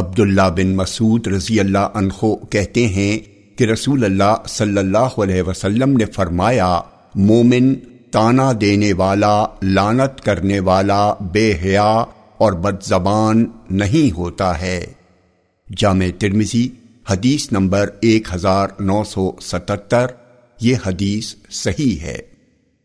عبداللہ بن مسعود رضی اللہ عنہ کہتے ہیں کہ رسول اللہ صلی اللہ علیہ وسلم نے فرمایا، مومن تانا دینے والا لانت کرنے والا بے حیا اور بد زبان نہیں ہوتا ہے۔ جامع ترمزی حدیث نمبر ایک ہزار نو سو ستتر، یہ حدیث صحیح ہے۔